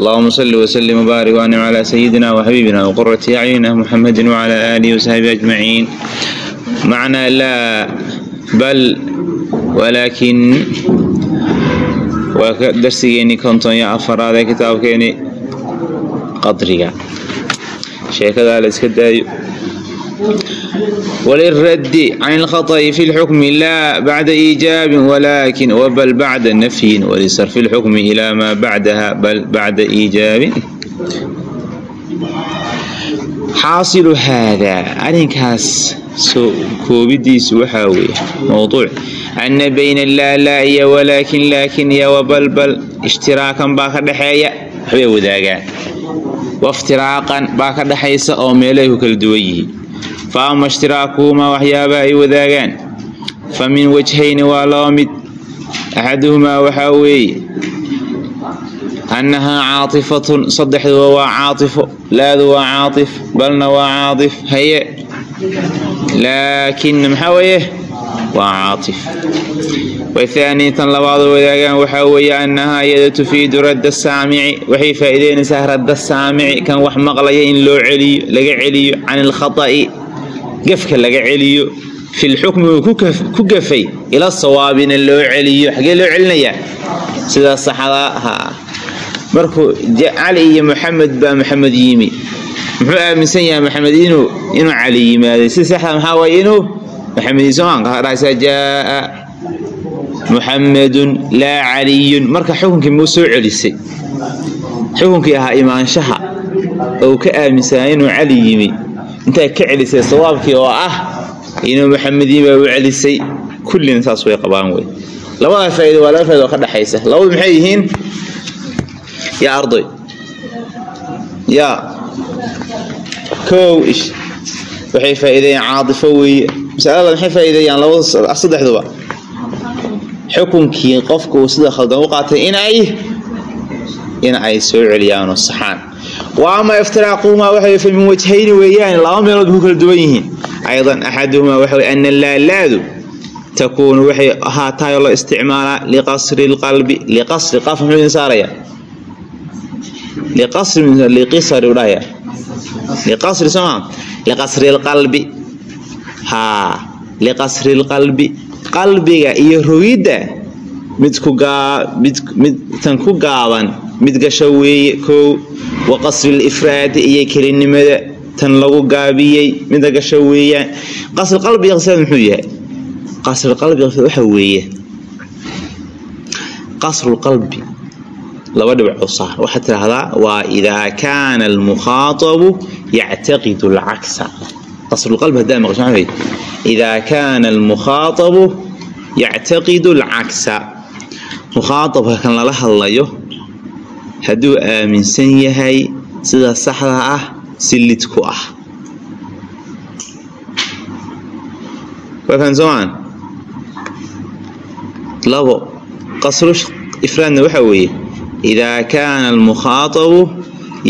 اللهم صل وسلم وبارك وانعم على سيدنا وحبيبنا وقرة أعيننا محمد وعلى آله وصحبه أجمعين معنى لا بل ولكن darsigeeni konton iyo afaraad ee kitaabkeeni qadriga sheekadaa la iska daayo وللرد عن الخطأ في الحكم لا بعد إيجاب ولكن وبل بعد نفي ولصرف الحكم إلى ما بعدها بل بعد إيجاب حاصل هذا أرنكاس كوبديس وحاوي موضوع أن بين لا لا يا ولكن لكن يا وبل بل اشتراكا باك دحيا حبي وداغان وافتراقا باك دحيسا أو ميليه fa ama ishtiraakuhumaa ay wadaagaan fa min wajhayni waa laba mid axaduhumaa waxaa weeye annahaa caatifatun saddexduba waa caatifo laadu waa caatif balna waa caatif haye laakinna maxaa weeye waa caatif wathaanii tan labaadoo wadaagaan waxaa weeye annahaa iyada tufiidu radda saamici waxay faa'iideynaysaa radda saamici kan wax maqlaya in loo celiyo laga celiyo can ilkhata'i gafka laga celiyo filxukmi uu ku gafay ila sawaabina loo celiyo. Xagee loo celinayaa? Sida saxda ha markuu cali iyo maxamed baa maxamed yimi. Muxuu aaminsan yahay maxamed inuu inuu cali yimaaday? Si saxda maxaa waaye inuu? Maxamed somaankaasa jaaa laa caliyun. Marka xukunkii muu soo celisay? Xukunkii ahaa imaanshaha. Oo ka aaminsanaa inuu cali yimi intaa ka celisay sawaabkii oo ah inuu maxamediin baa u celisay kullina saas way qabaan wey labada faa'ido waa laba faa'ido oo ka dhaxaysa. Labadu maxay yihiin? Yaa arday. Yaa. Kow ish. Waxay faa'iideeyaan caatifo weeye. Masalada maxay faa'iideeyaan labada saddexduba. Xukunkii qofka uu sida khaldan u qaatay inay in ay soo celiyaanoo saxaan wa ama iftiraaquhumaa waxa fa min wajhayni weeyaan laba meelood ku kala duwan yihiin aydan axaduhumaa waxa wey ana laalaadu takuunu waxay ahaatahay oo la isticmaalaa liqasri lqalbi liqasri qaf muxuu idin saaraya liqasri liqisari udhahaya liqasri soma liqasri lqalbi haa liqasri lqalbi qalbiga iyo rogidda mid ku gaaban mid gasho weeye kow wa qasri lifraadi iyo kelinimada tan lagu gaabiyey mida gasho weeyaan qasri qalbiga qisad muxuu yahay? Qasri qalbiga waxa weeye. Qasru lqalbi laba dhibco saar. Waxaad tidhaahdaa waa idaa kaana almukhaatabu yactaqidu alcaksa. Qasrulqalbi haddaa weye idaa kaana almukhaatabu yactaqidu alcaksa mukhaatabka kan lala hadlayo hadduu aaminsan yahay sida saxda ah si lid ku ah soomaan? Labo qasru ifraadna waxaa weeye idaa kaana almukhaatabu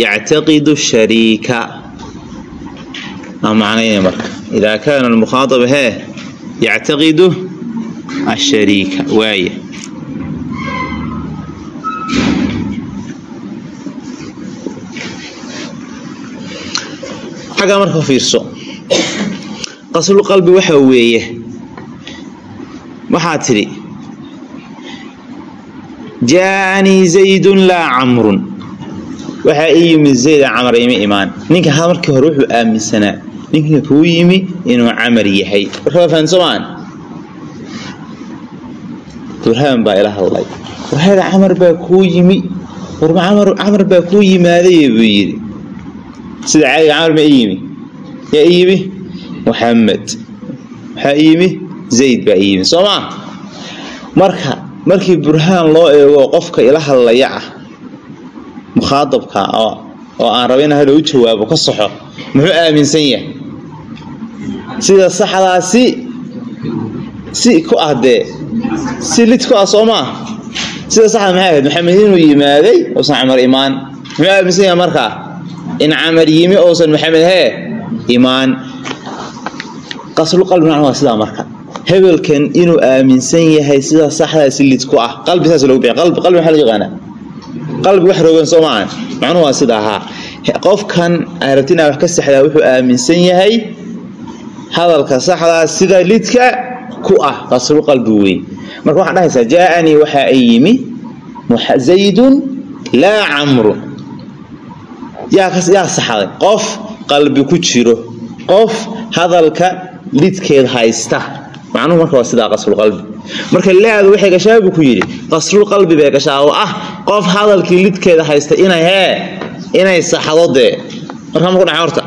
yactaqidu shariika. Aa macnayna marka idaa kaana almukhaatab hee yactaqidu ashariika waaya xaggaa marka fiirso. Qaslu qalbi waxa weeye. Waxaa tidhi jaaanii zaydun laa camrun. Waxaa ii yimid zayda camar ima imaan. Ninka ha markii hore wuxuu aaminsanaa ninka kuu yimi inuu camar yahay. Warkaa fahansomaan burhaan baa ila hadlay. Warhada camar baa kuu yimi. Warma camar baa kuu yimaaday buu yidhi sida caadiga camar ma i yimi. Yaa i yimi? Muxamed waxaa i yimi? Zayd baa i yimi soo maa marka markii burhaan loo eego qofka ila hadlaya ah mukhaadabka oo aan raba in hadha u jawaabo ka saxo muxuu aaminsan yahay? Sida saxdaasi si ku ah dee si lid ku ah soo maa sida saxda maxay ahayd? Maxamed inuu yimaaday uusan camar imaan. Muxuu aaminsan yahay markaa in camar yimi ousan maxamed hee? Imaan. Qasluqalbi macna waa sidaa marka. Hebelkan inuu aaminsan yahay sida saxdaa si lid ku ah qalbi saas loogu bixiy qalbi maxaa loo yaqaanaa? Qalbi wax rogan soo maahan macnuhu waa sida ahaa qofkan arabti inaa wax ka saxdaa wuxuu aaminsan yahay hadalka saxdaa sida lidka ku ah qasru qalbi wey marka waxaa dhahaysaa jaaanii waxaa ay yimi zaydun laa camrun yaa saxday qof qalbi ku jiro. Qof hadalka lidkeed haysta. Macnuhu marka waa sidaa qasrulqalbi marka laadu waxay gashaa buu ku yidhi qasrulqalbi bay gashaa ah qof hadalkii lidkeeda haysta inay hee inay saxdo dee. Markaa maku dhaca horta.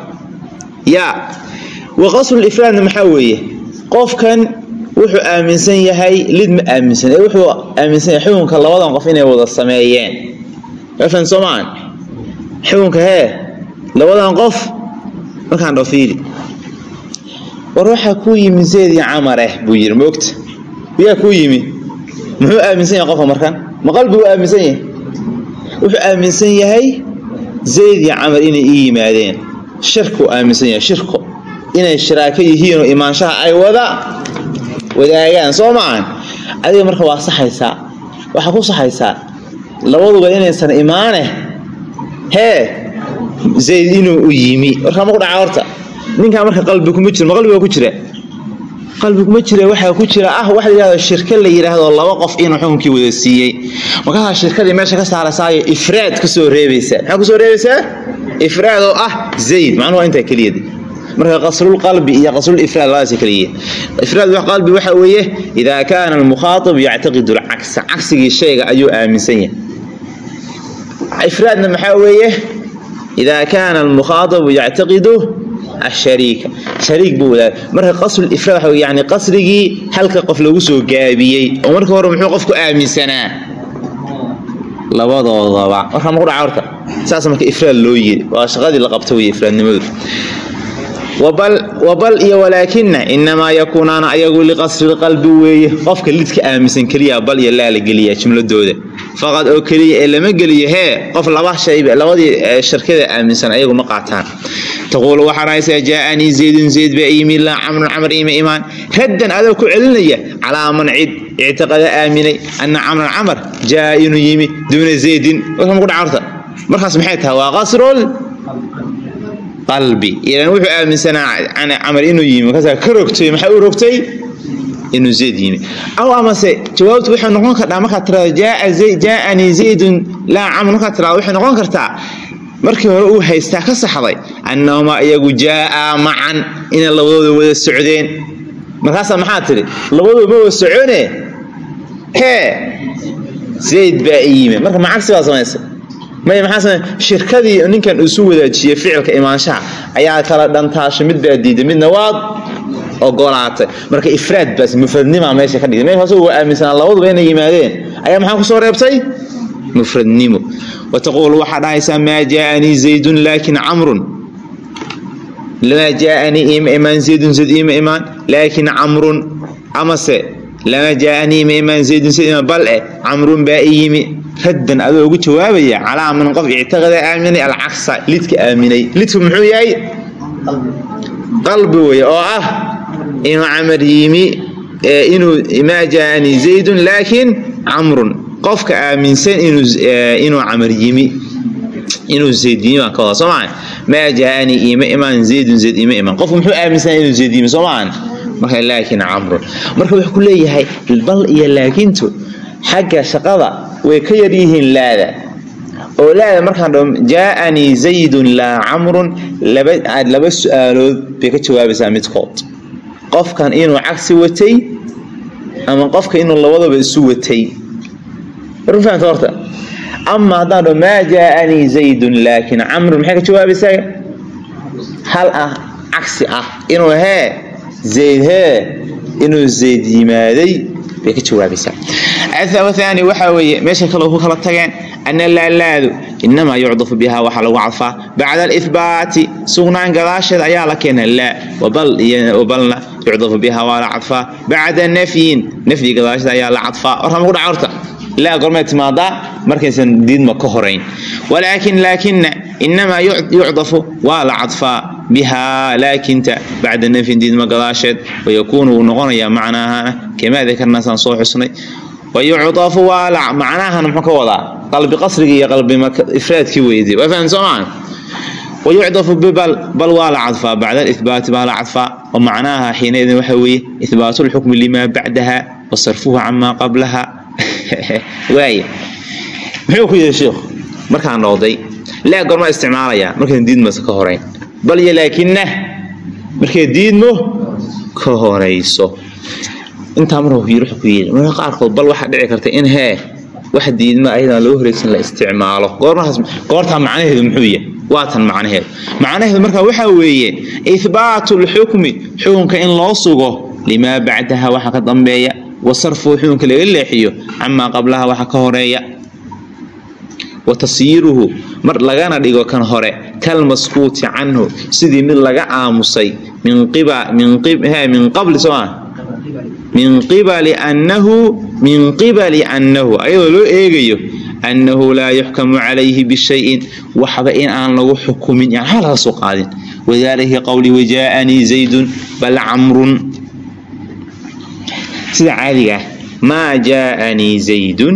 Yaa wa qasrulifraadna maxaa weeye? Qofkan wuxuu aaminsan yahay lid ma aaminsan. Wuxuu aaminsan yahay xukunka labadan qof inay wada sameeyeen. Afan soomaan xukunka hee labadan qof markaan dhao fiili war waxaa kuu yimi zayd iyo camareh buu yidhi moogta miyaa kuu yimi. Muxuu aaminsan yahay qofka markan ma qalbiguu aaminsan yahay? Wuxuu aaminsan yahay zayd iyo camar inay ii yimaadeen. Shirkuu aaminsan yahay shirko inay shiraako yihiinoo imaanshaha ay wada wadaagaan soo maahan adiga marka waa saxaysaa. Waxaa ku saxaysaa. Labaduba inaysan imaane hee zayd inuu u yimi. Warkaa maku dhaca horta? Ninkaa marka qalbi kuma jiro ma qalbiga ku jira qalbi kuma jira waxaa ku jira. Ah waxa la yidhahdo shirka la yidhaahdo laba qof inuu xukunkii wada siiyey. Markaasaa shirkadii meesha ka saarasaayo ifraad ka soo reebaysaa maxaa ku soo reebaysaa ifraad oo ah zayd. Macnuhu waa intaa keliyadi. Marka qasrulqalbi iyo qasrulifraad labadaas kaliya ifraad qalbi waxa weeye idaa kaana almukhaaطib yactaqidu alcagsa cagsigii shayga ayuu aaminsan yahay ifraadna maxaa weeye idaa kaana almukhaaطibu yactaqidu ashariika shariik buu wadaa marka qasrulifraad waxa yani qasrigii halka qof lagu soo gaabiyey oo marka hore muxuu qofku aaminsanaa labadoodaba markaa maku dhaca horta saas marka ifraad loo yiri waa shaqadii la qabta wey ifraadnimadu wabal iyo walaakina inamaa yakuunaana ayagu liqasri qalbi weeye qofka lidka aaminsan keliya bal iyo laa la geliya jumladooda faqad oo keliya ee lama geliyo hee qof laba shayb labadii shirkada aaminsan ayagu ma qaataan. Taquulu waxaa rahaysaa jaaanii zaydun zayd baa yimi laa camrun camr ima imaan raddan adoo ku celinaya calaa man cid ictiqada aaminay ana camran camar jaa inuu yimi duuna zaydin. Maku dhaca horta markaas maxay tahay? Waa qasrul qalbi. Ilan wuxuu aaminsanaa camar inuu yimi. Markaasa ka rogtay maxaa u rogtay inuu zayd yimi. Aw amase jawaabtu waxay noqon kartaa markaad tirado jaaanii zaydun laa camr markaad tirado waxay noqon kartaa markii hore uu haystaa ka saxday annahumaa iyagu jaaa macan inay labadooda wada socdeen. Markaasaa maxaa tidhi labadooda ma wada socone hee zayd baa i yimi. Marka macagsi baa samaysay may maxaa shirkadii ninkan isu wadaajiyey ficilka imaanshaha ayaa kala dhantaasho mid baa diiday midna waad ogolaatay. Marka ifraad baas mufradnima meesha ka dhigay meeshaas waa aaminsanaa labaduba inay yimaadeen. Ayaa maxaa ku soo reebtay? Mufradnimo wataquulu waxaa dhahaysaa maa jaaanii zaydun laakin camrun. Lamaa jaaanii ima imaan zaydun zayd ima imaan laakin camrun amase. Lamaa jaaanii ima imaan zaydun zayd imaan bal eh camrun baa i yimi. Raddan adoo ugu jawaabaya calaa man qof ictiqada aaminay alcagsa lidka aaminay. Lidku muxuu yahay? Qalbi. Wey oo ah inuu camar yimi inuu maa zaydun laakiin camrun qofka aaminsan inuu camar yimi inuu zayd yimi baan ka wada soo maa maa jaaanii ima imaan zaydun zayd ima imaan qofku muxuu aaminsan inuu zayd yimi soo maan marka laakiin camrun marka wuxuu ku leeyahay bal iyo laakintu xagga shaqada way ka yar yihiin laada oo laada markaan dhaho jaaanii zaydun laa camrun laba su'aalood bay ka jawaabaysaa midkood qofkan inuu cagsi watay ama qofka inuu labadaba isu watay. Rufahanta horta. Ama haddaan dhaho maa jaaanii zaydun laakin camrun maxay ka jawaabaysaa hal ah cagsi ah. Inuu hee zayd hee. Inuu zayd yimaaday bay ka jawaabaysaa aani waxaa weeye meesha kale ku kala tageen ana laalaadu inamaa yucdafu biha waxaa lagu cadfaa bacda alihbaati sugnaan gadaasheeda ayaa la keena laa wabalna yucdafu biha waa la cadfaa bacda nafyin nafyi gadaasheeda ayaa la cadfaa warkama ku dhaca horta laa gormay timaadaa markaysan diidma ka horayn walaakin laakina inamaa yucdafu waa la cadfaa bihaa laakinta bacda nafyin diidma gadaasheed wayakuunu wuu noqonayaa macnaahana kamaa dakarnaasaan soo xusnay wayucdafu waa macnahan muxuu ka wadaa qalbi qasrigii iyo qalbi ifraadkii weydi waa fahan soomaa wayucdafu bibal bal waa la cadfaa bacda alihbaati baa la cadfaa wa macnaaha xiinaidin waxa weeye ihbaatu lxukmi limaa bacdaha wa sarfuhu camaa qablaha waaya muxuu ku yidhi sheikhu markaan noqday laa gormaa isticmaalayaa markaan diidmasa ka horayn bal iyo laakinna markay diidmo ka horayso intaa yiri wuxuu ku yidhi. Marka qaarkood bal waxaa dhici karta in hee wax diidma ayadan loo horaysan la isticmaalo. Goormahaas goortaa macnaheedu muxuu yahay? Waa tan macnaheedu. Macnaheedu marka waxaa weeye ihbaatu lxukmi xukunka in loo sugo limaa bacdaha waxa ka dambeeya wa sarfuhu xukunka laga leexiyo camaa qablaha waxa ka horreeya. Wa tasyiiruhu mar lagana dhigo kan hore kalmaskuuti canhu sidii mid laga aamusay min qabli sooma min qibali annahu min qibali annahu ayadoo loo eegayo annahu laa yuxkamu calayhi bishayin waxba in aan lagu xukumin yani waxba laga qaadin. Wadaalika qowli wajaa'anii zaydun bal camrun. Sida caadiga ah maa jaa'anii zaydun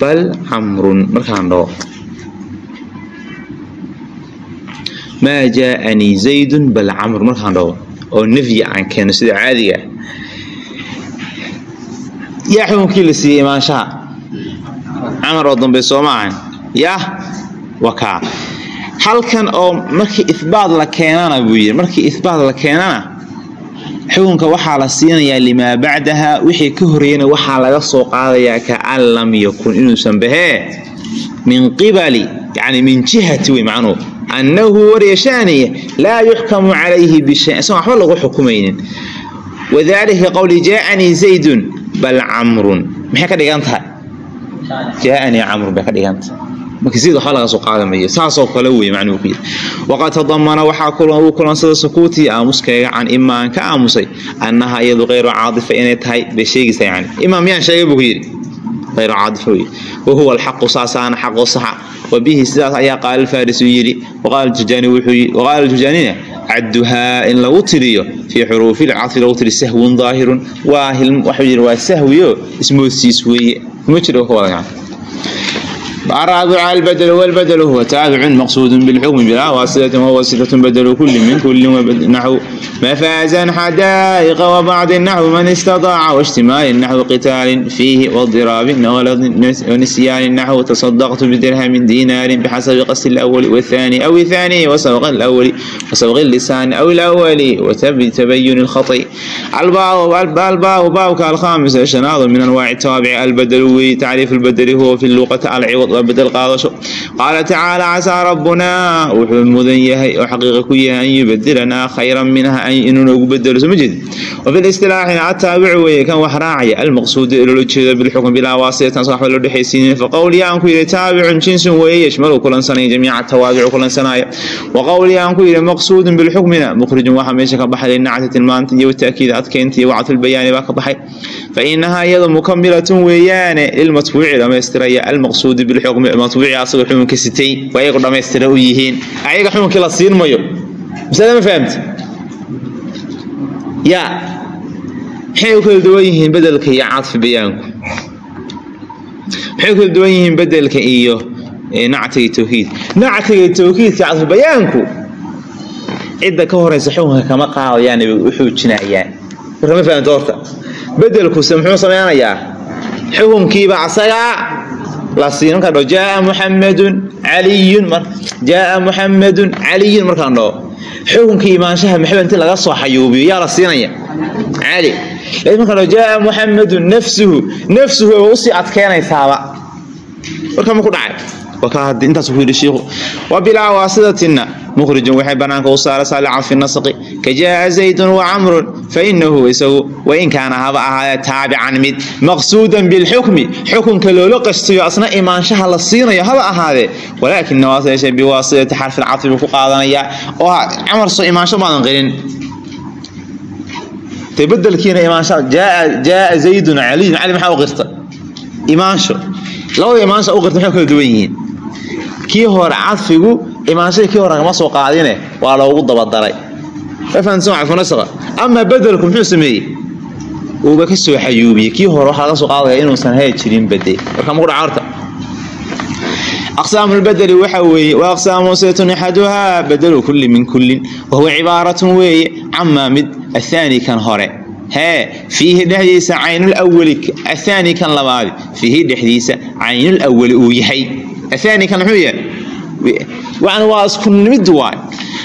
bal camrun. Markaan dhaho maa jaa'anii zaydun bal camrun. Markaan dhaho oo nafyi aan keeno sida caadiga ah yaa xukunkii la siiyey imaanshaha? Camar oo dambe soo ma ahan yah wakaa halkan oo markii ihbaat la keenana buu yidhi. Markii ihbaat la keenana xukunka waxaa la siinayaa limaa bacdaha wixii ka horeeyana waxaa laga soo qaadayaa kaan lam yakun inuusan bahee min qibali yani min jihati wey macnuhu. Annahu waryashaaniya laa yuxkamu calayhi bishay isagoon waxba lagu xukumaynin. Wadaalika qowli jaa'anii zaydun bal camrun. Maxay ka dhigan tahay? Jaa'anii camrun bay ka dhigan tahay. Marka sida waxba laga soo qaadamayo saasoo kale wey macnuhu ku yidhi waqad tadamana waxaa uu kulansada sukuutii aamuskayga can imaan ka aamusay annaha iyadu kayru caadifa inay tahay bay sheegaysaa yani imaam miyaan sheegay buu ku yidhi ayru caadifa wey wahuwa alxaqu saasaana xaqu saxa. Wa bihi sidaas ayaa qaala alfaarisu yidhi. Waqaala jujaani wuxuu yidhi waqaala jujaanina cadduhaa in lagu tiriyo fii xuruufi lcadfi lagu tiri sahwun daahirun waa sahwiyo ismoodsiis weeye. Kuma jiro الرابع البدل والبدل هو تابع مقصود بالحكم بلا واسطة وهو صفة بدل كل من كل نحو مفازا حدائق وبعض النحو من استطاع واشتمال النحو قتال فيه واضراب ونسيان النحو تصدقت بدرهم دينار بحسب قصد الأول والثاني أو الثاني وسبق الأول وسبق اللسان أو الأول وتبين الخطي الباء الباء باءك الخامس شناظ من أنواع التابع البدل تعريف البدل هو في اللغة العوض waa bedel qaadasho qaala tacaala casaa rabbunaa. Wuxuu mudan yahay oo xaqiiqa ku yahay an yubadilanaa khayran minha inuu noogu bedelo soo ma jeed wafi listilaaxina attaabicu weeye kan wax raacaya almaqsuudu ee jeedo bilxukm bilaa waasitatan so waxba dhexaysiinin faqowlii aan ku yidhi taabicun jinsun weeye yashmalu kulansanaya jamiica tawaabicu kulansanaya. Waqowlii aan ku yidhi maqsuudun bilxukmina mukhrijun waxaa meesha ka baxay linacti tilmaanta iyo wataakiida adkeynta iyo wactulbayaani baa ka baxay. Fa inahaa iyadu mukamilatun weeyaane lilmatbuuci dhamaystiraya almaqsuudu bilxukmi matbuuci asagoo xukunka sitay waa iyagu dhammaystira u yihiin ayaga xukunkii la siin mayo masale ma fahamti yaa maxay u kala duwan yihiin bedelka iyo cadfi bayaanku maxay u kala duwan yihiin bedelka iyo nactiga tawkiid nactiga tawkiidka cadfi bayaanku cidda ka horeysa xukunka kama qaadayaan bay u xoojinayaan marka ma fahamta horta bedelkuse muxuu sameynayaa xukunkiiba asagaa la siin markaan dhaho jaaa muxamadun caliyun jaaa muxamadun caliyun markaan dhaho xukunkii imaanshaha maxamed inti laga soo xayuubiyo yaa la siinaya. Cali laakiin markaan dhaho jaaa muxamadun nafsuhu nafsuhu u sii adkeynaysaaba warka ma ku dhacay wakaad intaas ku yidhi shiikhu wa bilaa waasitatina mukhrijun waxay banaanka u saaraysaa licadfi nasqi ka jaaa zaydun wa camrun fa inahu isagu wain kaana haba ahaadee taabican mid maqsuudan bilxukmi xukunka loola qastiyo asna imaanshaha la siinayo haba ahaadee waaseeshe biwaasitati xarfi lcadfi buu ku qaadanayaa oo camar soo imaansho maadan qilin te bedelkiina imaansha jaaa zaydun caliyun cali maxaa u qirta imaansho labada imaansha u qirta maxay kala duwan yihiin kii hore cadfigu imaanshadii kii hore kama soo qaadine waa loogu dabadaray. Amaa bedelku muxuu sameeyey? Uuba ka soo xayuubiyey. Kii hore waxaa laga soo qaadaya inuusan hee jirin bade marka maku dhaca horta. Aqsaamu lbadeli waxa weeye wa aqsaamu saytun axaduhaa badelu kulli min kullin wahuwa cibaaratun weeye camaa mid athaani kan hore. Hee fiihi dhexdiisa caynulawali athaani kan labaadi fiihi dhexdiisa caynulawali uu yahay. Athaani kan muxuu yahay waa isku mid waay.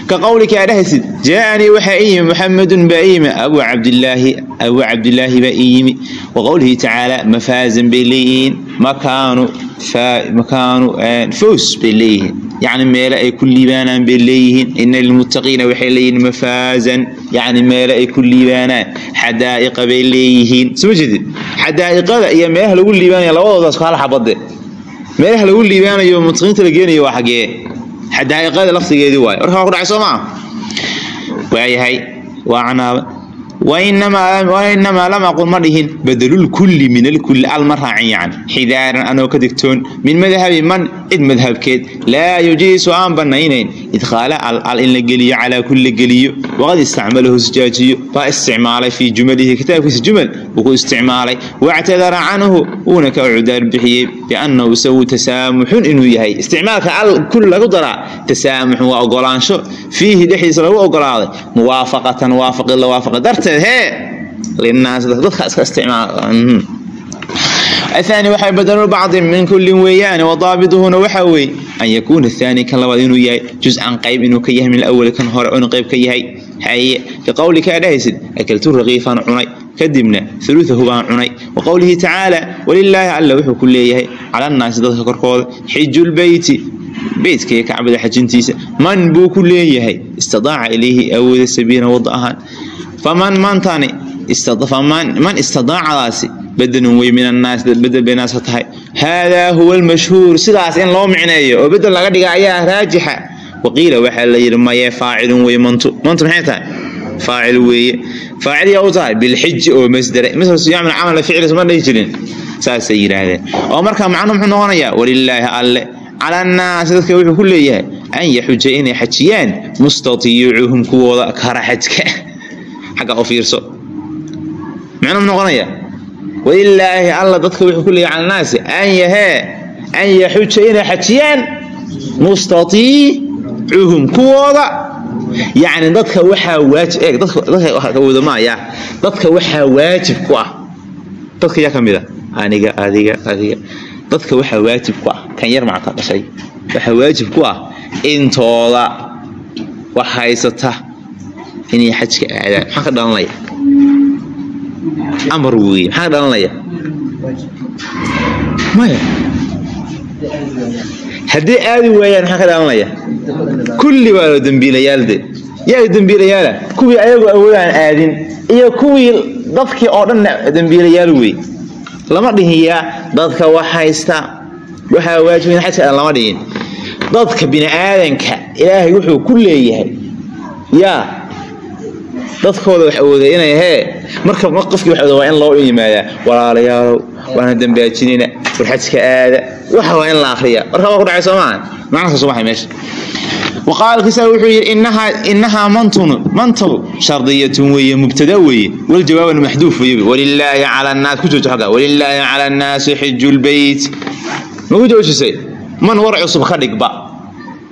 Ka qowlika aa dhahaysid jaaanii waxaa ii yimi muxamedun baa ii yimi abu cabdilaahi abu cabdilaahi baa ii yimi wa qowlihi tacaala mafaazan bay leeyihiin makaanu makaanu fows bay leeyihiin. Yacni meele ay ku liibaanaan bay leeyihiin. Ina lilmuttaqiina waxay leeyihiin mafaazan yacni meele ay ku liibaanaan. Xadaa'iqa bay leeyihiin. Suma jeedid xadaa'iqada iyo meelaha lagu liibaanaya labadoodaas hal xabade meelaha lagu liibaanayo muttaqiinta la geenayo waa xagee xadaa'iqada laftigeedii waayo warka waa ku dhacay soo maa waayahay waa canaaba wainamaa lam aqul ma dhihin. Badalulkulli min alkulli al xidaaran anoo ka digtoon min madhabi man cid madhabkeed. Laa yujiisu aan banaynayn idkhaala al al in la geliyo calaa kulli geliyo. Waqad istacmalahu sijaajiyo baa isticmaalay fii jumalihi kitaabkiisa jumal uu ku isticmaalay. Wactadara canhu uuna ka cudaar bixiyey biannahu isagu tasaamuxun inuu yahay. Isticmaalka al lagu daraa tasaamuxun waa ogolaansho fiihi dhexdiisa lagu ogolaaday muwaafaqatan waafaqi la waafaqi darteed athani waxay badalu bacdi min kullin weeyaane wadaabiduhuna waxaa weeye an yakuuna athani kan labaad inuu yahay jus-an qayb inuu ka yahay min alawali kan hore inuu qayb ka yahay. Haye ka qowlika dhahaysid akaltu raqiifan cunay kadibna uluahu baan cunay. Wa qowlihi tacaala walilaahi alla wuxuu ku leeyahay cala annaasi dadka korkooda xijulbeyti beytka iyo kacbada xajintiisa man buu ku leeyahay istidaaca ilayhi awooda sabiilan wada ahaan faman mantani man istadaacadaasi bedelun wey min annaas bedel bay naas ka tahay haadaa huwa almashhuur sidaas in loo micneeyo oo bedel laga dhiga ayaa raajixa waqiila waxaa la yidhi maye faacilun wey mantu maxay tahay faacil weeye faacil yaa u tahay bilxiji oo masdere misal siyaamil camal ficlis ma dhihi jirin saasay yidhaahdeen oo marka macnu muxuu noqonayaa walilaahi alle cala annaasi dadka wuxuu ku leeyahay an yaxuja inay xajiyaan mustatiicuhum kuwooda kara xajka xagga u fiirso. Muxuu noqonaya walilaahi alla dadka wuxuu ku leeyahay cala annaasi an yahee an yaxuja inay xajiyaan mustatiicuhum kuwooda. Yacni dadka waxaa waajib eeg dadka dadka wadamaaya dadka waxaa waajib ku ah. Dadka yaa ka mid a aniga adiga adiga. Dadka waxaa waajib ku ah kan yar macta dhashay. Waxaa waajib ku ah intooda wax haysata inay xajka aadaan. Maxaa ka dhalanaya? Amar weeye. Maxaa ka dhalanaya? Maya. Haddii aadi waayaan maxaa ka dhalanaya? Kulli waa loo dembiilayaalde yaa dembiilayaala kuwii ayagoo awoodaan aadin iyo kuwii dadkii oo dhan dembiilayaal wey lama dhihin yaa dadka wax haysta waxaa waajib xajka lama dhihin. Dadka bini aadanka ilaahay wuxuu ku leeyahay. Yaa dadkooda wax awooda inay hee marka qofkii wax awooda waa in loo yimaadaa walaalayaalow waana dambaajinayna. Furxajka aada. Waxa waa in la akhriya warkaa waa ku dhacay soo maaha macnahaas soo baxay meesha. Waqaalkiisa wuxuu yidhi inahaa mantun mantow shardiyatun weeye mubtada weeye. Waljawaaban maxduuf weeye. Walilaahi cala annaas. Ku joojo xagga. Walilaahi cala annaasi xiju lbeyt ma ku joojisay? Man warcusub ka dhigba.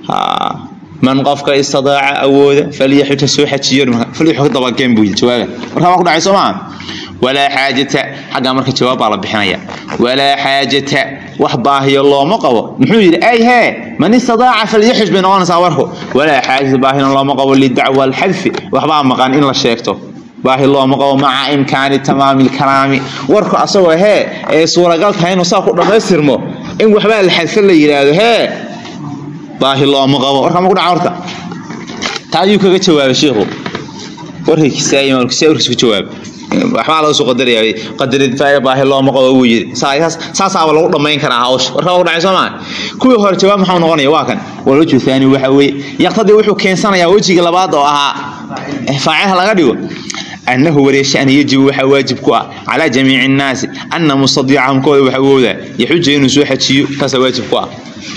Haa man qofka istadaaca awooda falyaxu ha soo xajiyomaaaaawalaa xaajata xagga marka jawaabbaa la bixinaya. Walaa xaajata wax baahiyo looma qabo. Muxuu yidhi ayhee man istadaaca falyaxuj bay noqonaysaa warku. Walaa xaajata baahina looma qabo lidacwa alxadfi. Waxbaa maqan in la sheegto. Baahi looma qabo maca imkaani tamaami lkalaami warku asagoo hee ee suuragal tahay inuu saa ku dhammaystirmo in waxbaa la xadfan la yidhaahdo hee baahi looma qabo. Warka ma ku dhaca horta. Taa ayuu kaga jawaabay shiikhu warkiis ku jawaabay waxbaa laga soo qadaraya qadarid faa'iida baahi looma qabo wuu saas saasaaba lagu dhamayn karaa hawsha. Warka ugu dhacay Soomaa? Kuwii hore jawaab maxaa noqonaya? Waa kan. Walajuu thani waxa weeye. Yaqtadi wuxuu keensanayaa wajiga labaad oo ahaa. Faacil laga dhigo anahu wareeshe an yajibu waxaa waajib ku ah calaa jamiici nnaasi ana mustadiicahum kooda waxawooda yaxuja inuu soo xajiyo taasaa waajib ku ah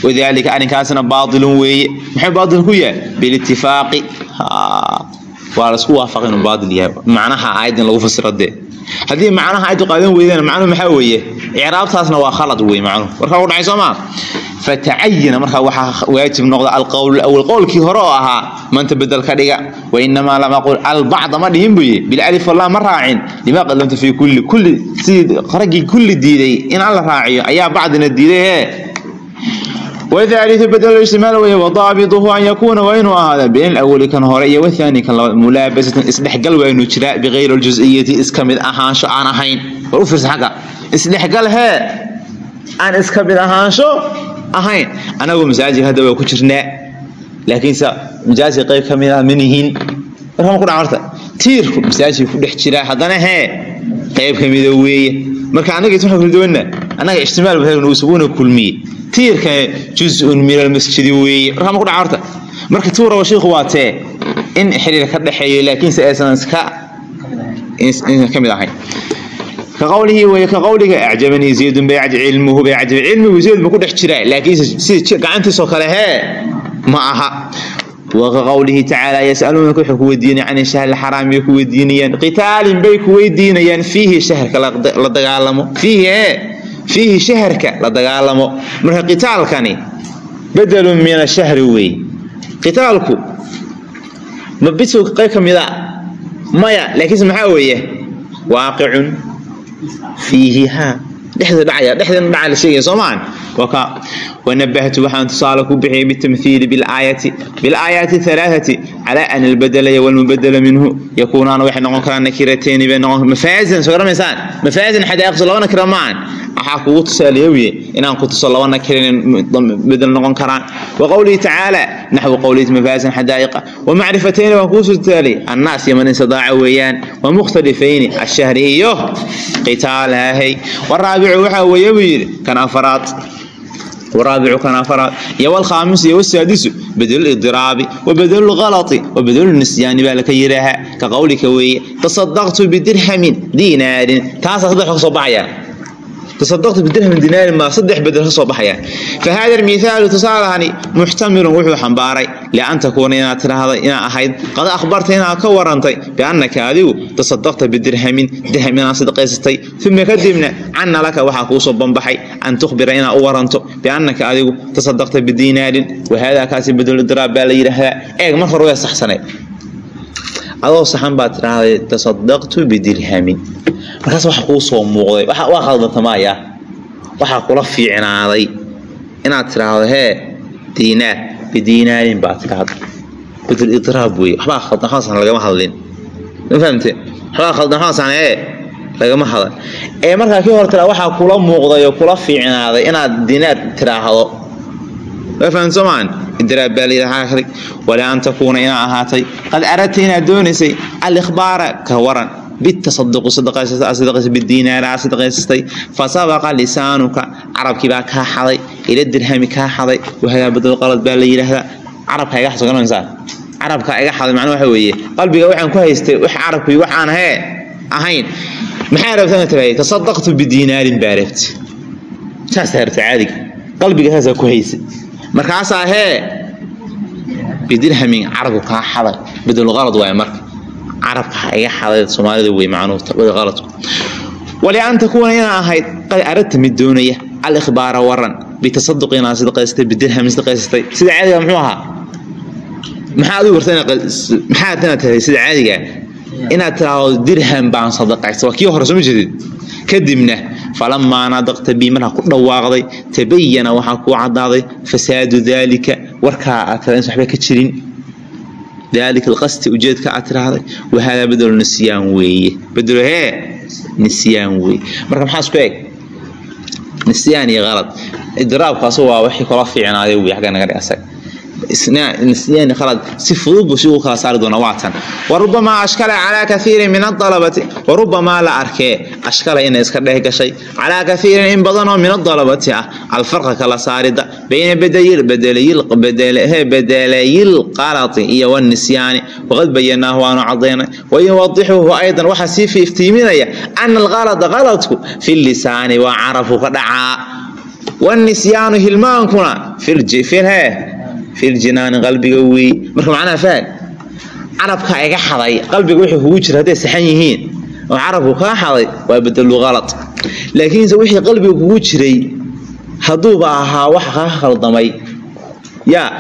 wadaalika arrinkaasna baatilun weeye maxay baatil ku yahay bilitifaaqi waa la isku waafaqa inuu baatil yahay macnaha aayaddan lagu fasiro dee haddii macnaha aayaddu qaadan weydana macnuhu maxaa weeye icraabtaasna waa khalad wey macnuhu warkaa ku dhacay soo maa fatacayina markaa waxaa waajib noqda alqowl awal qowlkii hore oo ahaa maanta bedel ka dhiga wainamaa lam aqul albacda ma dhihin buyi bilalif wallah ma raacin limaa qadlamta fii kulli kulli sidii raggii kulli diiday inaan la raaciyo ayaa bacdina diiday wadaaliu badal istimaal wey wadaabituhu an yakuuna waa inuu ahaada bayn awali kan hore iyo wahaani kan labaad mulaabasatan isdhexgal waaynu jiraa bikayri ljus'iyati iska mid ahaansho aan ahayn war u fiirsa xagga isdhexgal hee aan iska mid ahaansho ahayn. Anagoo masaajid hadda waa ku jirnaa laakiinse masaajid qayb ka mid ah ma nihin warama kudhan horta tiirku masaajid ku dhex jiraa haddana hee? Qayb ka mida ah weeye. Marka annagiis waxaan kula duwanna annaga ijtimaal bahagnusuguna kulmiye tiirka juzun min almasjidi weeye. Warama kudhan horta marka tuu raba shiiku waa tee in xiriir ka dhexeeyo laakiinse aysan iska ka mid ahayn kaqowlihii ka qowliga acjabanii zaydun bayaj cilmuhu bayajab cilmigu zayd ma ku dhex jira laakiin sida gacantiisoo kale hee ma aha waka qowlihi tacaala yasaluunaka waxay ku weydiinayaan can ishahri lxaraam bay ku weydiinayaan qitaalin bay ku weydiinayaan fiihi shahrka la dagaalamo fiihi ee fiihi shahrka la dagaalamo marka qitaalkani bedelun min ashahri wey qitaalku ma bisu qayb ka mida maya laakiinse maxaa weeye waaqicun waka dheeedadhacayadheeedadhacaalasheegaysomaahanwanabahtu waxaan tusaale ku bixiyay bitamhiili bilaayati bilaayaati alaaati calaa an albadalaya walmubadala minhu. Yakuunaana waxay noqon karaan nakirateeni bay noqon mafaasin soo garamaysaan mafaasin xadaaqsu laba nakira maahan waxaa kugu tusaaleyowiye inaan ku tuso laba nakira inay bedel noqon karaan. Wa qowlihi tacaala naxwu qowlihi mafaasin xadaa'iqa. Wamacrifatayni waan kuu surtaalay annaas yaman insadaaca weeyaan. Wamukhtalifayni ashahri iyo qitaal waraabi raabicu waxaa weeye buu yidhi kan afaraad. Waraabicu kan afaraad. Iyo walkhaamisu iyo wasaadisu bedelu idiraabi wa bedelu lhalati wa bedelu nisyaani baa laka yidhaahaa ka qawlika weeye. Tasadaqtu bidirhamin diinaarin taasaa saddex ka soo baxayaan tasadaqtu bidirhamin dinaari maa saddex bedel ka soo baxayaan. Fa haada almihaalu tusaalahani muxtamirun wuxuu xambaaray lian takuuna inaad tidhaahda inaa ahayd qad akhbarta inaad ka warantay biannaka adigu tasadaqta bidirhamin dirham inaad sadaqaysatay uma kadibna canna laka waxaa kuusoo banbaxay an tuhbira inaad u waranto biannaka adigu tasadaqta bidiinaarin wahaadaa kaasi bedeludiraab baa la eeg mar adoo saxan baad tiraahday tasadaqtu bidirhamin markaas waxa kuu soo muuqday waa khaldantamaaya waxaa kula fiicnaaday inaad tiraahdo hee diinaar bidiinaarin baad tiraahdo bedel idraab wey waxbaa khaldan hoosan lagama hadlin. Ma fahamte waxbaa khaldan hoosan ee lagama hadal ee markaa kii hore tiraa waxaa kula muuqday oo kula fiicnaaday inaad diinaar tiraahdo ma fahamte soomaan idraab baa layidhaha walaa an takuuna inaa ahaatay. Qad aradta inaad doonaysay alikhbaara ka waran. Bitasaduqu sadaqaysa bidiinaara sadaqaysatay fasabaqa lisaanuka. Carabkii baa kaa xaday ila dirhami kaa xaday. Wahadaa badal qalad baa la yidhaahdaa carabka iga xaso garanaysaa carabka iga xaday macnaa waxa weeye. Qalbiga waxaan ku haystay wax carabkii wax aan hee ahayn. Maxaa rabtaa tirahay? Tasadaqtu bidiinaarin baa rabti saasaa rabta caadiga. Qalbiga saasaa ku haysay markaasaa hee bidirhamin carabku kaa xaday bedel qalad waay marka. Carabka ha iga xaday soomaalida wey qaladku walian takuuna inaa ahayd qad aradta mid doonaya alikhbaara waran bitasaduq inaa sadaqaystay bidirhamin sadaqaystay sida caadiga muxuu ahaa? Maxaa adigu warta maxaad inaad tahay sida caadiga inaad tiraahdo dirham baan sadaqaystay waa kii hore soo ma jeedid kadibna falamaa nadaqta bii markaa ku dhawaaqday tabayana waxaa kuu cadaaday fasaadu daalika warkaa aad tira insa waxba ka jirin daalika alqasti ujeedka aad tiraahday wahaadaa bedelo nisyaan weeye bedelo hee nisyaan weeye marka maxaa isku eg nisyaan iyo qalad idraabkaasu waa wixii kula fiicnaaday wey xagga naga dhig si fududbu si ugu kala saari doona waatan. warubamaa ashkala calaa kaiirin min aalabati warubamaa la arkee ashkala inay iska dhex gashay calaa kaiirin in badanoo min adalabati ah alfarqa kala saarida bayna bedeleyilqalati iyo wanisyaani waqad bayanaahu waanu cadaynay wayuwadixuhu aydan waxaa sii fiiftiiminaya ana alqalada qaladku fi lisaani waa carafu ka dhacaa wanisyaanu hilmaankuna he filjinaani qalbiga wey marka macnaha fahad carabka iga xaday qalbiga wuxuu kugu jira hadday saxan yihiin oo carabku kaa xaday waa badalu ala laakiinse wixii qalbiga kugu jiray hadduuba ahaa waxa kaa khaldamay. Yaa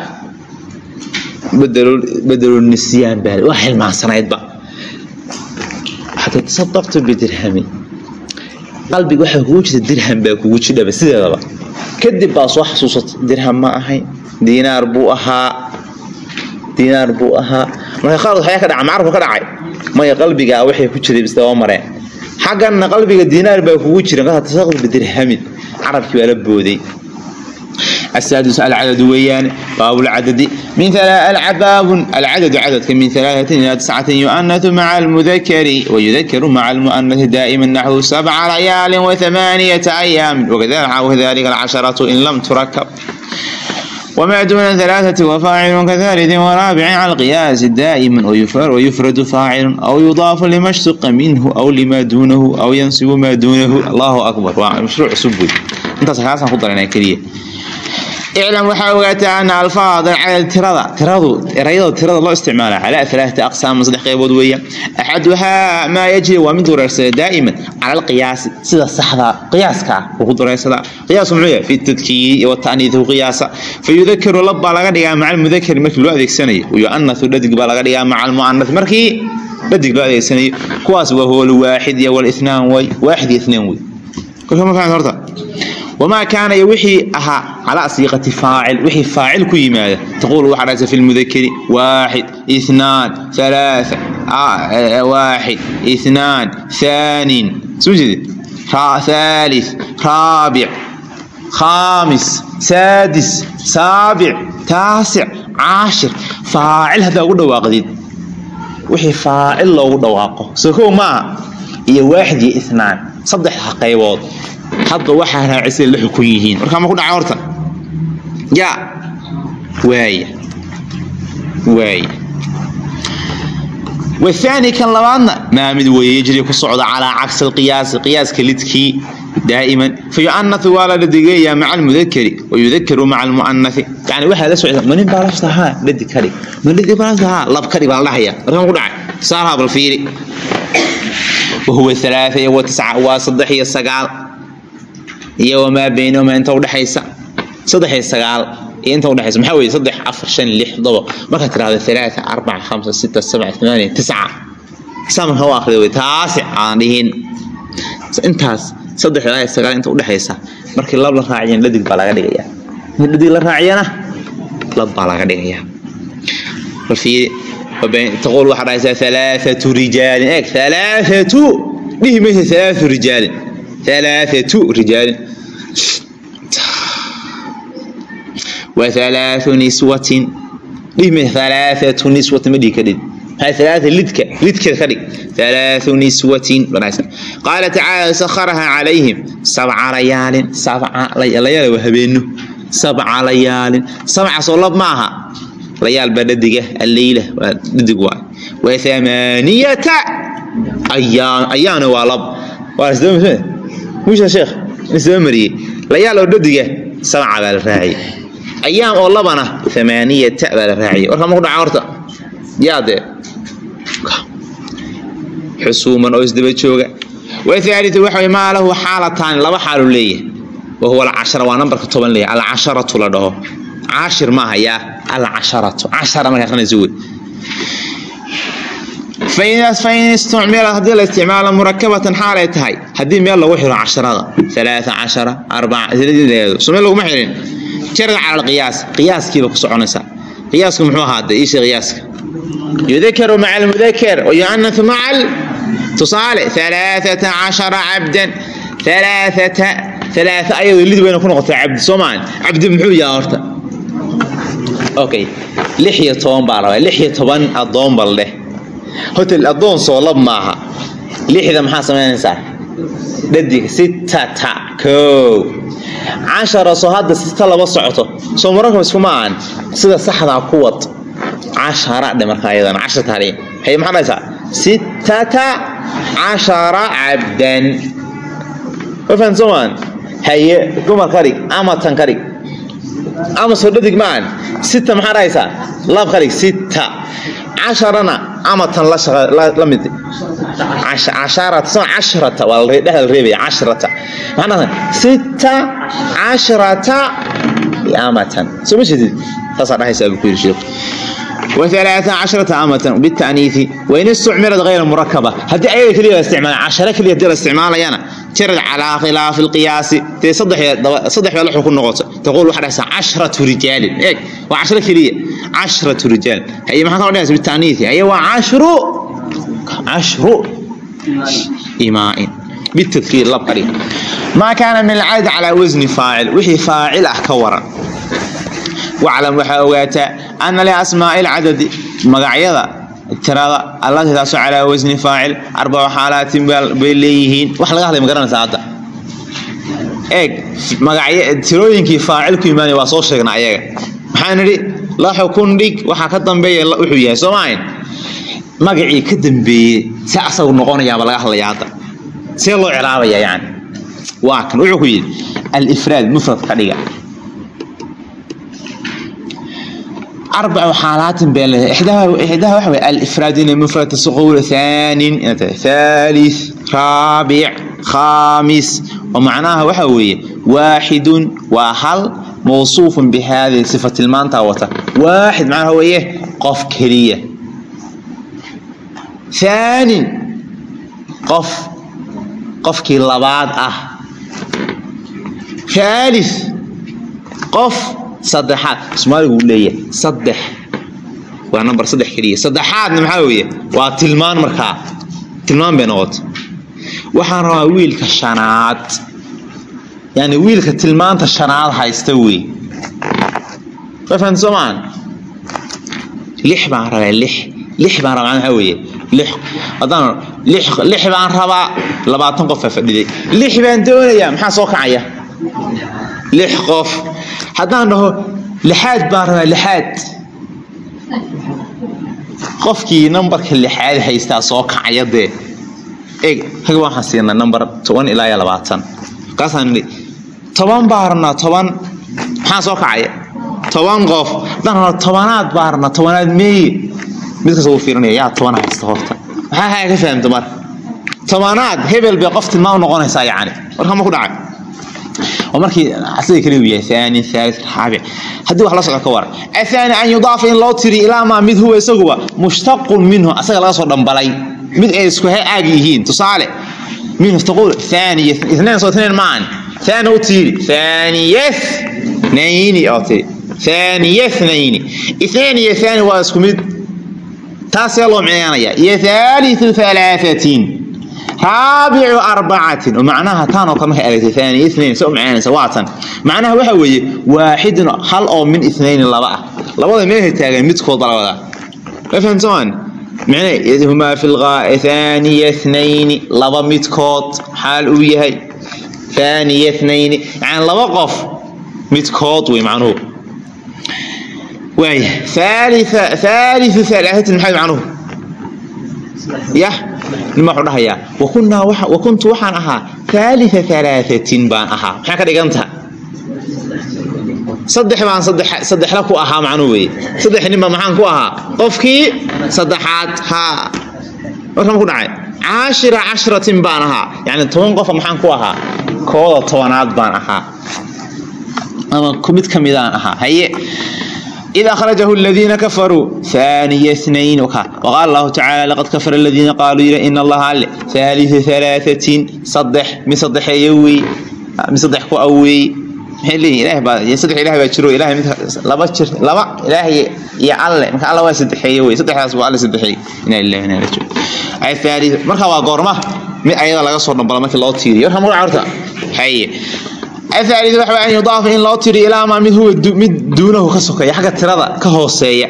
bedelunisyaan baa waa xilmaansanaydba tadaqtu bidirhami qalbiga waxaa kugu jira dirham baa kugu jidhaba sideedaba kadib baa soo xasuusata dirham ma ahay diinaar buu ahaa diinaar buu ahaa. Marka qalad waxyaa ka dhaca macarabku ka dhacay. Maya qalbigaa waxay ku jiray bisdaba mareen xagganna qalbiga diinaar baa kugu jira markaa tasadaqtu bidirhamin carabkii baa la booday السادس العدد ويان باب العدد من باب العدد عدد من ثلاثة إلى تسعة يؤنث مع المذكر ويذكر مع المؤنث دائما نحو سبع ليال وثمانية أيام وكذلك العشرة إن لم تركب وما دون ثلاثة وفاعل كثالث ورابع على القياس دائما ويفر ويفرد فاعل أو يضاف لما اشتق منه أو لما دونه أو ينصب ما دونه الله أكبر مشروع سبوي انت سخاصا خطر انا كليه iclam waxaa ogaataa ana alfaad tirada tiradu erayada tirada loo isticmaala calaa alaaati aqsaam saddex qaybood weeya axaduhaa maa yajri waa mid dureersada daa'iman cala alqiyaasi sida saxda qiyaaska ugu dureersadaa qiyaas muxuu yahay fi tadkiiri wataniidu qiyaasa fayudakaru lab baa laga dhigaa maca almudakari markii loo adeegsanayo wayu'anasu dhadig baa laga dhigaa maca almu'anas markii dhadig loo adeegsanayo kuwaas waa huwa lwaaxid iyo walithnaan way waaxid iyo ithnaan wey kolka ma fahan horta wamaa kaana iyo wixii ahaa calaa siiqati faacil wixii faacil ku yimaada taquul waxaa dhahaysa fi lmudakeri waaxid ithnaan alaaa waaxid ithnaan thaanin soo jeedid raabic khaamis saadis saabic taasic caashir faacil haddaa ugu dhawaaqdid wixii faacil loogu dhawaaqo soo maaha iyo waaxid iyo ithnaan saddex qaybood hadda waxaa raacisa la xukun yihiin. Warkaa ma ku dhaca horta ya. Waaya waaya waani kan labaadna maa mid weeye yejri ku socda calaa cagsi alqiyaasi qiyaaska lidkii daa'iman. Fayu'anathu waa la dhadigeeyaa maca almudakari wayudakaru maca almu'anai yani waxaa la socda manin baa lafta ahaa dhadig kadhig mandhadig baa lafta ahaa lab kadhig baa dhahaya. Warkaa ku dhacay? Saaraa bal fiiri. Wahuwa alaaa iyo wa tisca waa saddex iyo iyo wamaa baynahuma inta udhexaysa saddexiyo sagaal iyo inta udhexaysa maxaa weye saddex afar shan lix todobo markaad tirahdo alaaa arbaca hamsa sita sabca tamaaniya tisca saamka u akhriya wey taasi aan dhihin. Intaas saddexda iyo sagaal inta udhexaysa markii lab la raaciyana dhadig baa laga dhigayaa markii dhadig la raaciyana lab baa laga dhigayaa taquul waxaa dhahaysaa alaaatu rijaalin. Eeg alaaatu dhihi maysa alaau rijaalin. Alaaatu rijaalin waalaau niswatin dhihme alaaatu niswatin ma dhihi kadhin alaa lidka lidkeed ka dhig. Alaau niswatin qaala tacaala sakharahaa calayhim sabca layaalin sabca layaal waa habeenno. Sabca layaalin. Sabca soo lab ma aha layaal baa dhadiga alleyla waa dhadig waa. Wa amaaniyata ayaana waa lab. Waa musha sheekh soo mariyey. Layaal oo dhadiga sabca baa la raaciyey. Ayaam oo labana amaaniyata baa la raaciyay warkama ku dhaca horta? Yaa dee. Xusuuman oo isdaba jooga. Waaalita waxa maa lahu xaalataani laba xaalu leeyahay. Wa huwa alcashara waa nambarka toban leeyahy alcasharatu la dhaho. Caashir maaha yaa. Alcasharatu. Cashara markaasanaysawey fain istumila haddii la isticmaalo murakabatan xaalay tahay haddii meel lagu xiro casharada alaaa cashara arbacasome laguma xirin jarad cala alqiyaas qiyaaskiiba ku soconaysaa qiyaasku muxuu ahaada iisha qiyaaska yudakaru maca almudaker wayuanasu maca tusaale alaaata cashara cabdan alaaata alaaa ayadoo lid wayna ku noqotaa cabdi soomaali cabdi muxuu yaha horta okay lix iyo toban baa la lix iyo toban addoon bal leh hotel adoon soolab maaha. Lixda maxaa samaynaysaa dhadig sittata koow cashara soo hadda sita lama socoto. Soo maranka iskumaahan sida saxdaa ku wad. Cashara dhe markaa ayadana casharka hal waxay maxaa dhahaysaa sittata cashara cabdan. Wafaan soomaan haye dumar ka dhig amatan ka dhig ama soo dhadig maahan? Sita maxaa dhahaysaa laab ka dhig sitta casharana amatan la mid casharata waa dheh la reebaya cashrata macnaha sitta cashrata amatan soo ma jeedid taasaa dhahaysa abuu ku yiri sheekhu amatan bitaniii wain istucmirat hayra murakaba haddii ayaga keliya la isticmaala cashare keliya haddii isticmaalayana jarad calaa khilaafi lqiyaasi dee saddex baa laxun ku noqota taquul waxaa dhahaysaa cashratu rijaalin. Eeg waa cashro keliya. Cashratu rijaal. Haye maxaa kaloo dhahaysa? Bitaniisi haye waa cashru. Cashru imaa'in. Bitadkiir labka dhig maa kaana min alcaadad calaa wasni faacil. Wixii faacil ah ka waran. Waclam waxaa ogaataa ana liasmaa'i alcadadi magacyada tirada allatii taasoo calaa wasni faacil arbacu xaalaatin bay leeyihiin. Wax laga hadlay ma garanaysaa hadda? Eeg tirooyinkii faacil ku imaanaya waa soo sheegna ayaga. Maxaan nidhi la xukun dhig waxaa ka dambeeya wuxuu yahay soo maahayn magacii ka dambeeyey see asagu noqonayaaba laga hadlaya hadda. See loo ciraabaya yani waa kan wuxuu ku yidhi alifraad mufrad ka dhiga arbacu xaalaati bee leedahay ixdaha waxa wey alifraad inay mufrad tasqowla thaanin inay tahay thalith raabic khaamis oo macnaha waxa weeye waaxidun waa hal mawsuufun bi haadihi sifa tilmaantaa wata waaxid macnaha weeye qof keliya thaanin qof qofkii labaad ah thalith qof saddexaad soomaaligu uu leeyahay saddex. Waa number saddex keliya. Saddexaadna maxaa weeye? Waa tilmaan markaa tilmaan bay noqota waxaan rabaa wiilka shanaad. Yani wiilka tilmaanta shanaad haysta wey ma fahamta soo maahan lix baan rabaa lix. Lix baan rabaa maxaa weeye? Lix. Haddaan lix baan rabaa labaatan qof baa fadhiday. Lix baan doonayaa maxaa soo kacaya lix qof. Haddaan dhaho lixaad baan rabaa lixaad. Qofkii nambarka lixaad haystaa soo kacaya dee. Eeg haga waxaan siinaa nambar toban ilaa iyo labaatan. Markaasaan nidhi toban baa rabnaa toban. Maxaa soo kacaya? Toban qof. Haddaan rabnaa tobanaad baa rabnaa tobanaad meeye mid kasta wuu fiirinaya yaa toban haysta horta. Maxaa haa ka fahamta marka tobanaad hebel bay qof tilmaam noqonaysaa yacni. Warka ma ku dhacay oo markii asga kaliy u yahay aani aali raabic haddii wax la socdo ka waran. Ahaani an yudaafa in loo tiri ilaa maa mid huwa isaguba mushtaqun minhu asaga laga soo dhambalay. Mid ay isku aagi yihiin. Tusaale minhu taquul aaniya inayn soo inayn maan. Aani u tiiri aaniya nayni oo tii aaniya nayni. Inayn iyo aani waa isku mid. Taasee loo micnaynaya. Iyo aaliu alaafatin raabicu arbacatin oo macnaha taanoo kamaha aragtay aani inain soo macaanaysa waa tan macnaha waxa weeye waaxidun hal oo min inayni laba ah labada meelha taagan midkoodba labadaa ma fahamsamaan micna idhumaa fi aaniya nayni laba midkood xaal uu yahay aaniya nayni yani laba qof midkood wey macnuhu waaya aaliu alaatin maxay macnuhu yah wa kuntu waxaan ahaa aalia alaatin baan ahaa. Maxaa ka dhiganta? Saddex baan saddexla ku ahaa macnuu weye saddex ninba maxaan ku ahaa? Qofkii saddexaad haa warkama ku dhacay? Caashira cashratin baan ahaa. Yani toban qofa maxaan ku ahaa? Kooda tobanaad baan ahaa. Ama mid kamidaan ahaa. Haye id akhrajahu ladiina kafaruu aaniya snayn waqaala allahu tacaala laqad kafara ladiina qaaluu yidha in allaha alle haaliu alaaaatin saddex mid sadexeeye wey mid saddex ku aweey maxay leeyihiin ilaah baa saddex ilaah baa jiro ilahay mid laba jir laba ilaahay iyo alle marka alla waa saddexeeye wey saddexdaas waa alle saddexeeye inaa lillahi inaa la joogo athaali marka waa goorma mid ayada laga soo dhambala markii loo tiiriyo warka magacaa horta haye aali waxaa an yudaafa in loo tiri ilaa maa mid huwa mid duunahu ka sokaya xagga tirada ka hooseeya.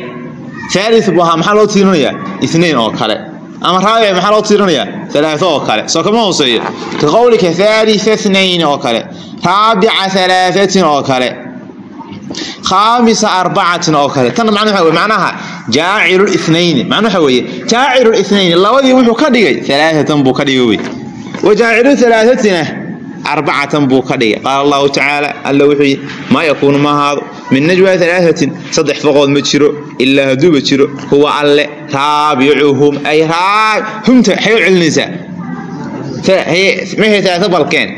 Aali buu ahaa maxaa loo tiirinayaa itnain oo kale. Ama raabic maxaa loo tiirinayaa alaato oo kale. Soo kama hooseeyo. Ka qowlika haalia tnain oo kale. Raabica alaatin oo kale. Khaamisa arbacatin oo kale. Tan man waa macnaha jaacilulnayni macna waxa weeye jaacilulnayni labadii wuxuu ka dhigay alaaatan buu ka dhigay wey wa jaacilu alaatina arbacatan buu ka dhigay. Qaala allahu tacaala alla wuxuu yidhi maa yakuunu ma ahaado. Min najwa alaatin saddex foqood ma jiro ilaa hadduuba jiro huwa alle raabicuhum. Ay humta xay u celinaysaa maxay talaata balkeen.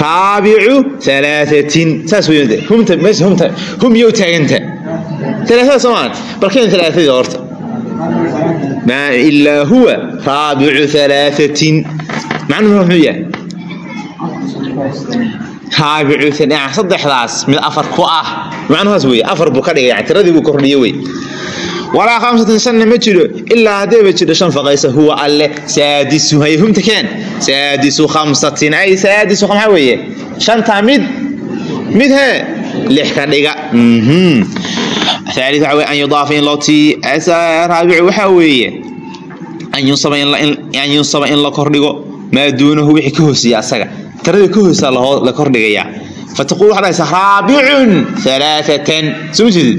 Raabicu alaatin saas wey humta meesha humta hum yow taaganta. Alaaada soomaa balkeen alaaadii horta. Ilaa huwa raabicu alaatin macnuhu muxuu yahay raabicu saddexdaas mid afar ku ah macnuhaas wey afar buu ka dhigay tiradii buu kordhiye wey walaa khamsatin shanna ma jiro ilaa haddayba jiro shan faqaysa huwa alle saadisu hay humta keen saadisu khamsatin ay saadisu maxaa weeye shantaa mid mid hee lix ka dhiga ثالث أن يضاف إن لوتي رابع وحاوية أن ينصب إن أن ينصب إن لكردغو ما دونه tanada kahoosaa la kordhigayaa fataqul waxaa dhahaysaa raabicun alaaatan soo ma jeedid?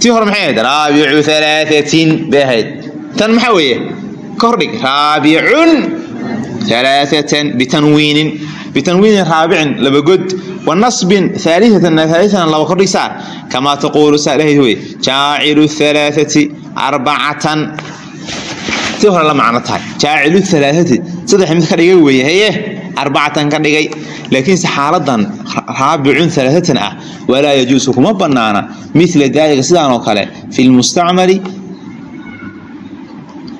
Tii hore maxay ahayd? Raabicu alaatin bay ahayd. Tan maxaa weeye? Kordhig raabicun alaaatan bitanwiinin. Bitanwiinin raabicin laba god. Wa nasbin aaliatan aaliatan laba kordhig saar kamaa taquulu saa dhahayd wey jaacilu alaaati arbacatan. Tii hore la macno tahay. Jaacilu alaaati saddex mid ka dhiga weeye. Haye arbacatan ka dhigay laakiinse xaaladan raabicun alaaatan ah walaa yajuusu kuma banaana mila daalika sidaanoo kale fi lmustacmali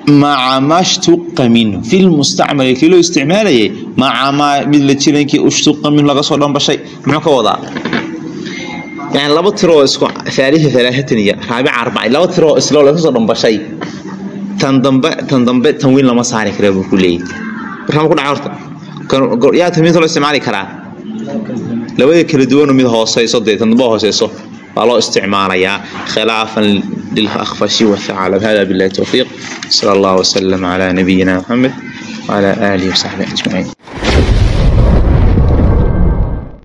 maca maa minhu. Fi lmustacmali kii loo isticmaalayay maca maa mid la jirankii ushtuqa minhu laga soo muxuu ka wadaa? Yani laba tiroo is faalihi alaaataniya raabica arbaca laba tiroo islo laga soo tan dambe tan dambe tanwiin lama saari kara buu ku leeyahy horta yaa tamid loo isticmaali karaa? Labada kala duwan mid hooseyso deetan dambe hooseyso waa loo isticmaalayaa. Khilaafan lil akhfashi wa tha'alab hada billahi tawfiq sallallahu wa sallam ala nabiyyina muhammad wa ala alihi wa sahbihi ajma'in